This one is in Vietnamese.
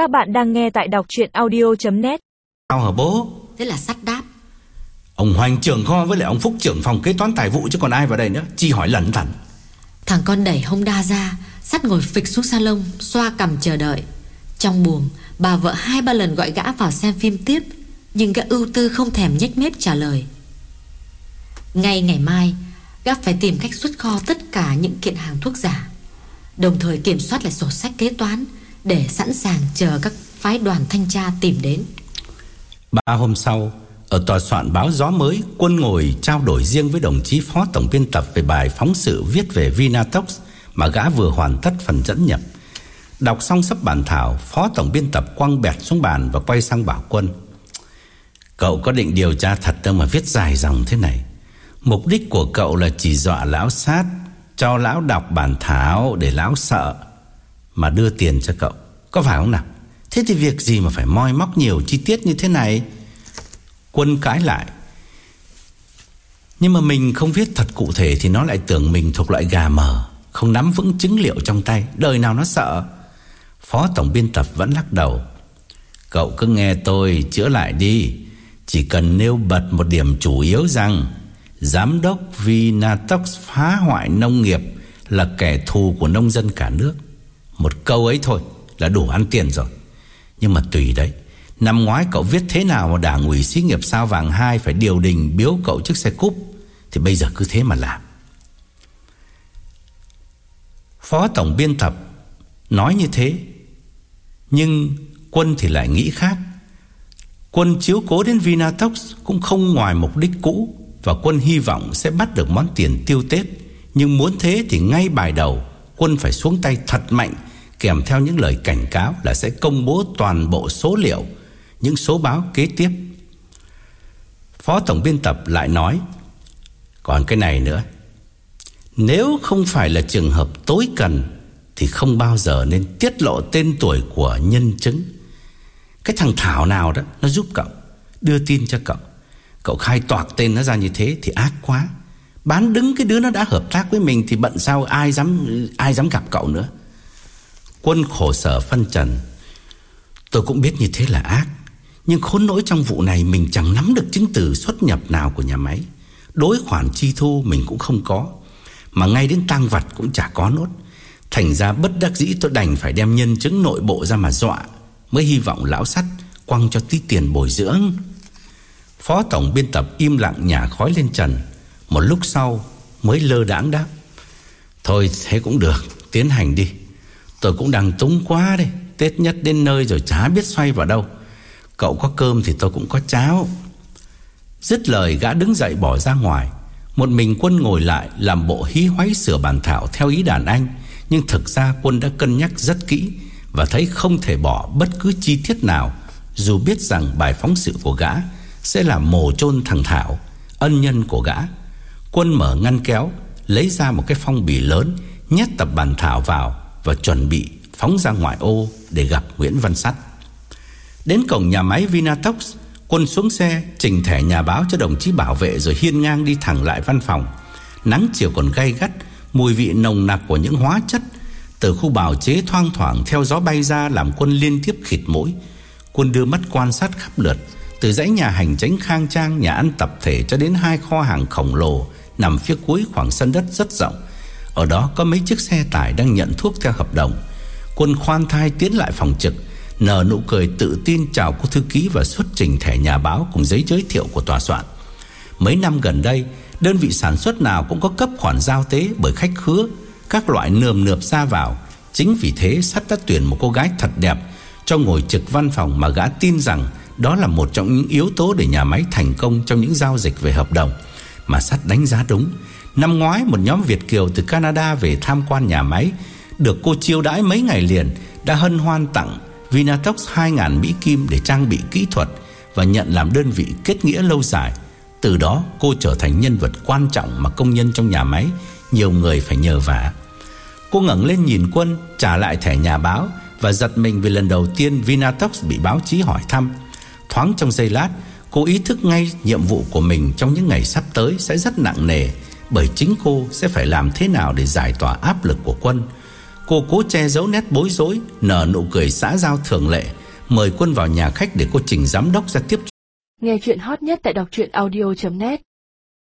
Các bạn đang nghe tại đọc chuyện audio.net Sao hả bố? Thế là sắt đáp. Ông Hoành trưởng kho với lại ông Phúc trưởng phòng kế toán tài vụ chứ còn ai vào đây nữa? Chi hỏi lẩn thẩn. Thằng con đẩy Honda ra Sắt ngồi phịch xuống salon Xoa cằm chờ đợi. Trong buồng Bà vợ hai ba lần gọi gã vào xem phim tiếp Nhưng gã ưu tư không thèm nhếch mép trả lời. Ngay ngày mai Gã phải tìm cách xuất kho tất cả những kiện hàng thuốc giả. Đồng thời kiểm soát lại sổ sách kế toán để sẵn sàng chờ các phái đoàn thanh tra tìm đến. Ba hôm sau, Ở tòa soạn báo gió mới, Quân ngồi trao đổi riêng với đồng chí phó tổng biên tập Về bài phóng sự viết về Vinatox Mà gã vừa hoàn tất phần dẫn nhập. Đọc xong sắp bản thảo, Phó tổng biên tập quăng bẹt xuống bàn Và quay sang bảo quân. Cậu có định điều tra thật đâu mà viết dài dòng thế này. Mục đích của cậu là chỉ dọa lão sát, Cho lão đọc bản thảo Để lão sợ. Mà đưa tiền cho cậu. Có phải không nào? Thế thì việc gì mà phải moi móc nhiều chi tiết như thế này? Quân cãi lại. Nhưng mà mình không viết thật cụ thể Thì nó lại tưởng mình thuộc loại gà mờ, Không nắm vững chứng liệu trong tay. Đời nào nó sợ? Phó tổng biên tập vẫn lắc đầu. Cậu cứ nghe tôi chữa lại đi. Chỉ cần nêu bật một điểm chủ yếu rằng, Giám đốc Vinatox phá hoại nông nghiệp Là kẻ thù của nông dân cả nước. Một câu ấy thôi Là đủ ăn tiền rồi. Nhưng mà tùy đấy, Năm ngoái cậu viết thế nào mà đảng ủy xí nghiệp sao vàng 2 Phải điều đình biếu cậu chiếc xe cúp, Thì bây giờ cứ thế mà làm. Phó tổng biên tập Nói như thế, Nhưng quân thì lại nghĩ khác. Quân chiếu cố đến Vinatox Cũng không ngoài mục đích cũ, Và quân hy vọng sẽ bắt được món tiền tiêu Tết. Nhưng muốn thế thì ngay bài đầu, Quân phải xuống tay thật mạnh Kèm theo những lời cảnh cáo Là sẽ công bố toàn bộ số liệu, Những số báo kế tiếp. Phó tổng biên tập lại nói, Còn cái này nữa. Nếu không phải là trường hợp tối cần Thì không bao giờ nên tiết lộ tên tuổi của nhân chứng. Cái thằng Thảo nào đó, Nó giúp cậu, Đưa tin cho cậu. Cậu khai toạc tên nó ra như thế Thì ác quá. Bán đứng cái đứa nó đã hợp tác với mình Thì bận sao ai dám ai dám gặp cậu nữa? Quân khổ sở phân trần. Tôi cũng biết như thế là ác, Nhưng khốn nỗi trong vụ này Mình chẳng nắm được chứng từ xuất nhập nào của nhà máy. Đối khoản chi thu mình cũng không có, Mà ngay đến tang vật cũng chả có nốt. Thành ra bất đắc dĩ tôi đành phải đem nhân chứng nội bộ ra mà dọa, Mới hy vọng lão sắt Quăng cho tí tiền bồi dưỡng. Phó tổng biên tập im lặng nhả khói lên trần. Một lúc sau mới lơ đãng đáp, Thôi, thế cũng được, Tiến hành đi. Tôi cũng đang túng quá đây. Tết nhất đến nơi rồi chả biết xoay vào đâu. Cậu có cơm thì tôi cũng có cháo. Dứt lời, gã đứng dậy bỏ ra ngoài. Một mình quân ngồi lại Làm bộ hí hoáy sửa bàn thảo Theo ý đàn anh. Nhưng thực ra quân đã cân nhắc rất kỹ Và thấy không thể bỏ bất cứ chi tiết nào. Dù biết rằng bài phóng sự của gã Sẽ là mồ chôn thằng Thảo, Ân nhân của gã, Quân mở ngăn kéo, Lấy ra một cái phong bì lớn, Nhét tập bàn thảo vào. Và chuẩn bị phóng ra ngoại ô Để gặp Nguyễn Văn Sắt. Đến cổng nhà máy Vinatox, Quân xuống xe trình thẻ nhà báo cho đồng chí bảo vệ Rồi hiên ngang đi thẳng lại văn phòng. Nắng chiều còn gay gắt, Mùi vị nồng nặc của những hóa chất Từ khu bào chế thoang thoảng Theo gió bay ra làm quân liên tiếp khịt mũi. Quân đưa mắt quan sát khắp lượt, Từ dãy nhà hành tránh khang trang, Nhà ăn tập thể cho đến hai kho hàng khổng lồ Nằm phía cuối khoảng sân đất rất rộng. Ở đó có mấy chiếc xe tải Đang nhận thuốc theo hợp đồng. Quân khoan thai tiến lại phòng trực, Nở nụ cười tự tin chào cô thư ký Và xuất trình thẻ nhà báo Cùng giấy giới thiệu của tòa soạn. Mấy năm gần đây, Đơn vị sản xuất nào cũng có cấp khoản giao tế Bởi khách khứa. Các loại nườm nượp ra vào, Chính vì thế sắt đã tuyển một cô gái thật đẹp Cho ngồi trực văn phòng Mà gã tin rằng Đó là một trong những yếu tố để nhà máy thành công Trong những giao dịch về hợp đồng. Mà sắt đánh giá đúng Năm ngoái, một nhóm Việt Kiều từ Canada về tham quan nhà máy. Được cô chiêu đãi mấy ngày liền, Đã hân hoan tặng Vinatox 2.000 Mỹ Kim để trang bị kỹ thuật Và nhận làm đơn vị kết nghĩa lâu dài. Từ đó, cô trở thành nhân vật quan trọng Mà công nhân trong nhà máy, Nhiều người phải nhờ vả. Cô ngẩng lên nhìn quân, Trả lại thẻ nhà báo Và giật mình vì lần đầu tiên Vinatox bị báo chí hỏi thăm. Thoáng trong giây lát, Cô ý thức ngay nhiệm vụ của mình Trong những ngày sắp tới sẽ rất nặng nề. Bởi chính cô sẽ phải làm thế nào Để giải tỏa áp lực của quân? Cô cố che giấu nét bối rối, Nở nụ cười xã giao thường lệ, Mời Quân vào nhà khách để cô trình giám đốc ra tiếp Nghe chuyện hot nhất tại đọc audio.net